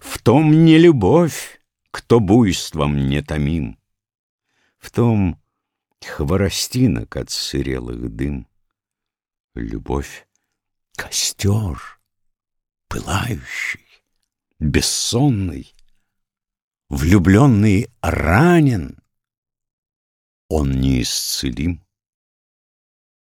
В том не любовь, кто буйством не томим, В том хворостинок от сырелых дым. Любовь — костер, пылающий, бессонный, Влюбленный ранен, он неисцелим.